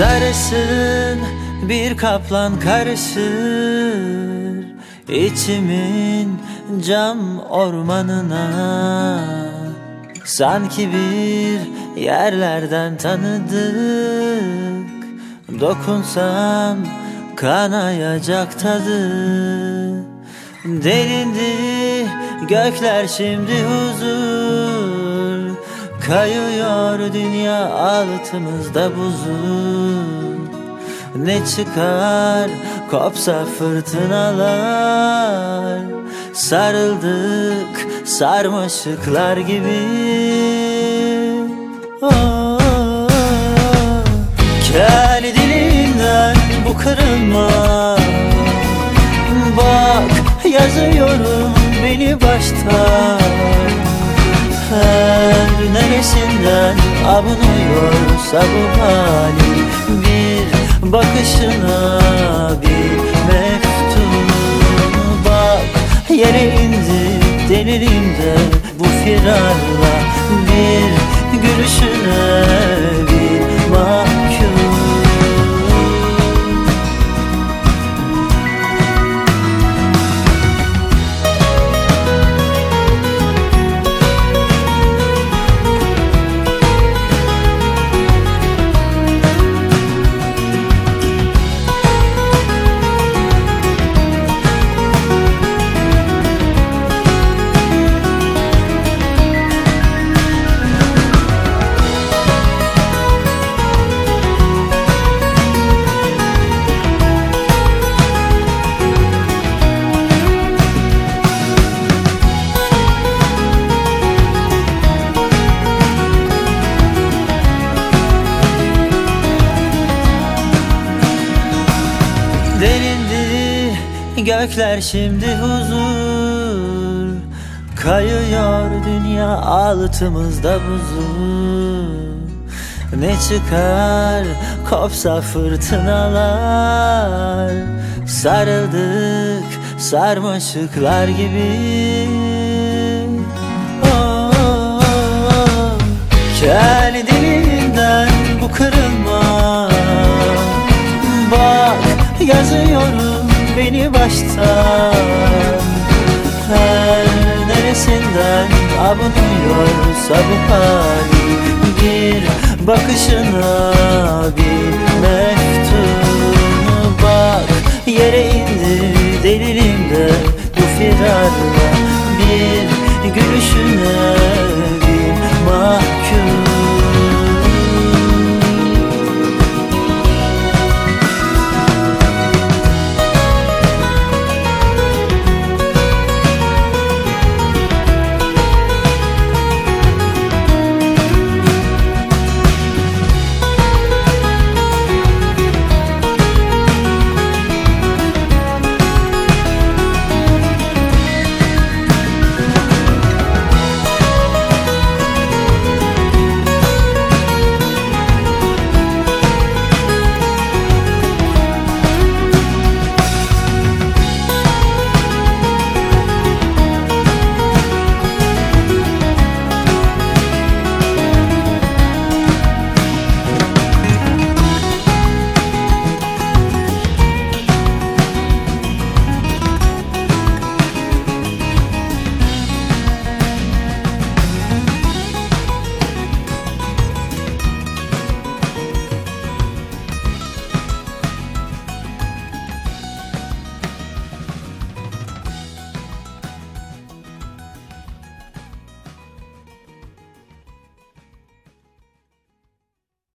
Sarısın bir kaplan karışır içimin cam ormanına. Sanki bir yerlerden tanıdık Dokunsam kanayacak tadı. Delindi gökler şimdi huzur Kayıyor dünya altımızda buzul Ne çıkar? Kopsa fırtınalar. Sarıldık sarmaşıklar gibi. Oh, Kel dilinden bu kırılma. Bak yazıyorum beni baştan Her neresinden abunuyorsa bu hali? Bir bakışına bir mektup Bak. Yere indi delilimde bu firarla Bir gülüşüne Delindi gökler şimdi huzur. Kayıyor dünya altımızda buzul Ne çıkar kopsa fırtınalar? Sarıldık sarmaşıklar gibi. Oh, oh, oh. Kel dilinden bu kırılma yazıyorum beni baştan. Her neresinden abunuyorsa bu hali Bir bakışına bir mektup Bak yere indi delilimde